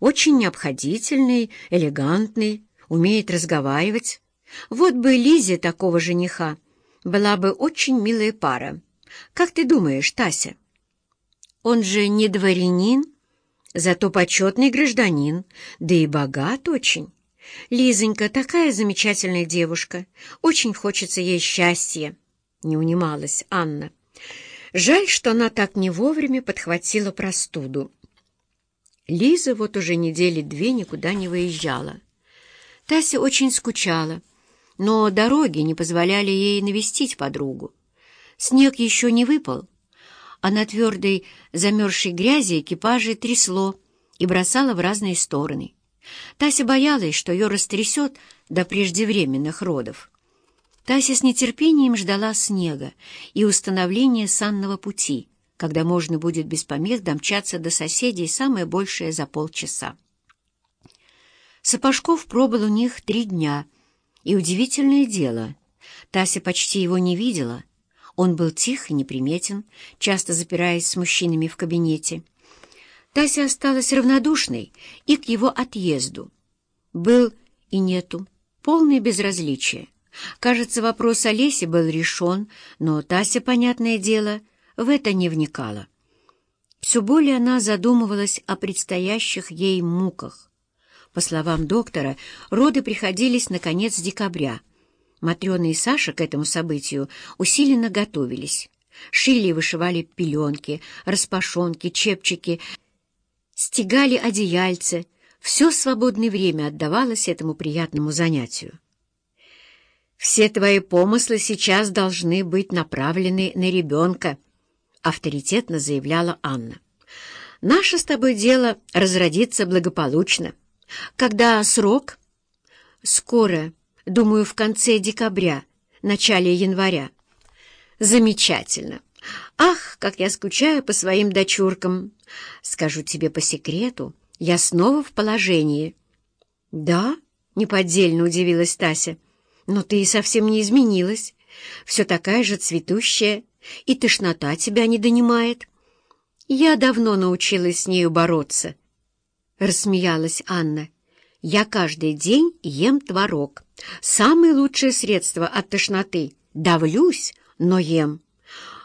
очень необходительный, элегантный, умеет разговаривать. Вот бы Лизе такого жениха. Была бы очень милая пара. Как ты думаешь, Тася? Он же не дворянин, зато почетный гражданин, да и богат очень. Лизонька такая замечательная девушка. Очень хочется ей счастья. Не унималась Анна. Жаль, что она так не вовремя подхватила простуду. Лиза вот уже недели две никуда не выезжала. Тася очень скучала, но дороги не позволяли ей навестить подругу. Снег еще не выпал, а на твердой замерзшей грязи экипажи трясло и бросало в разные стороны. Тася боялась, что ее растрясет до преждевременных родов. Тася с нетерпением ждала снега и установления санного пути, когда можно будет без помех домчаться до соседей самое большее за полчаса. Сапожков пробыл у них три дня, и удивительное дело, Тася почти его не видела. Он был тих и неприметен, часто запираясь с мужчинами в кабинете. Тася осталась равнодушной и к его отъезду. Был и нету, полное безразличие. Кажется, вопрос Олеси был решен, но Тася, понятное дело, в это не вникала. Все более она задумывалась о предстоящих ей муках. По словам доктора, роды приходились на конец декабря. Матрена и Саша к этому событию усиленно готовились. Шили и вышивали пеленки, распашонки, чепчики, стегали одеяльце. Все свободное время отдавалось этому приятному занятию. «Все твои помыслы сейчас должны быть направлены на ребенка», — авторитетно заявляла Анна. «Наше с тобой дело разродиться благополучно. Когда срок?» «Скоро, думаю, в конце декабря, начале января». «Замечательно. Ах, как я скучаю по своим дочуркам. Скажу тебе по секрету, я снова в положении». «Да?» — неподдельно удивилась Тася. «Но ты и совсем не изменилась. Все такая же цветущая, и тошнота тебя не донимает. Я давно научилась с нею бороться». Рассмеялась Анна. «Я каждый день ем творог. Самое лучшее средство от тошноты. Давлюсь, но ем».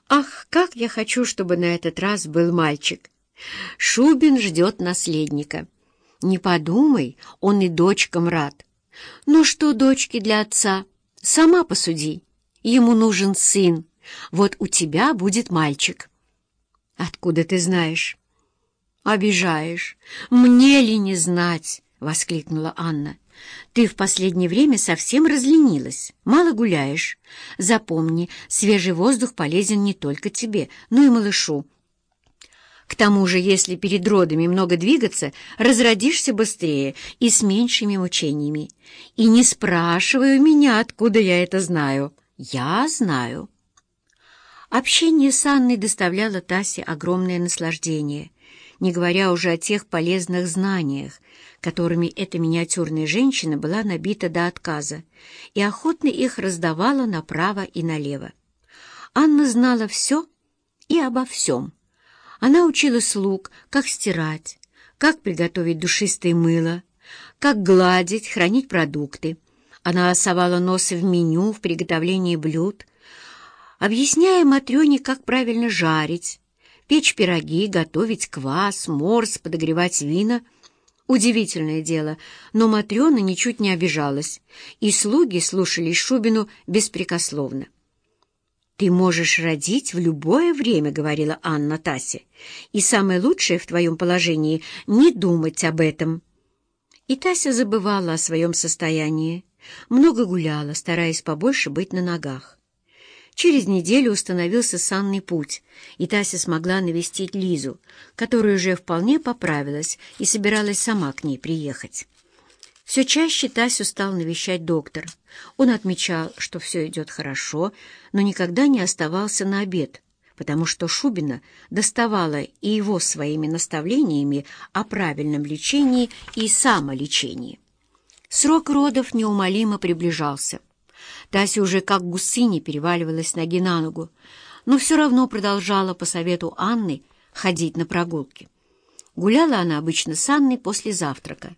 Ах, как я хочу, чтобы на этот раз был мальчик. Шубин ждет наследника. Не подумай, он и дочкам рад. Ну что, дочки для отца, сама посуди. Ему нужен сын. Вот у тебя будет мальчик. Откуда ты знаешь? Обижаешь. Мне ли не знать? — воскликнула Анна. Ты в последнее время совсем разленилась, мало гуляешь. Запомни, свежий воздух полезен не только тебе, но и малышу. К тому же, если перед родами много двигаться, разродишься быстрее и с меньшими мучениями. И не спрашивай у меня, откуда я это знаю. Я знаю. Общение с Анной доставляло Тасе огромное наслаждение, не говоря уже о тех полезных знаниях, которыми эта миниатюрная женщина была набита до отказа и охотно их раздавала направо и налево. Анна знала все и обо всем. Она учила слуг, как стирать, как приготовить душистое мыло, как гладить, хранить продукты. Она совала нос в меню, в приготовлении блюд, объясняя Матрёне, как правильно жарить, печь пироги, готовить квас, морс, подогревать вина — Удивительное дело, но Матрена ничуть не обижалась, и слуги слушались Шубину беспрекословно. «Ты можешь родить в любое время», — говорила Анна Тасе, «и самое лучшее в твоем положении — не думать об этом». И Тася забывала о своем состоянии, много гуляла, стараясь побольше быть на ногах. Через неделю установился санный путь, и Тася смогла навестить Лизу, которая уже вполне поправилась и собиралась сама к ней приехать. Все чаще Тасю стал навещать доктор. Он отмечал, что все идет хорошо, но никогда не оставался на обед, потому что Шубина доставала и его своими наставлениями о правильном лечении и самолечении. Срок родов неумолимо приближался — Тася уже как гусыня переваливалась ноги на ногу, но все равно продолжала по совету Анны ходить на прогулки. Гуляла она обычно с Анной после завтрака.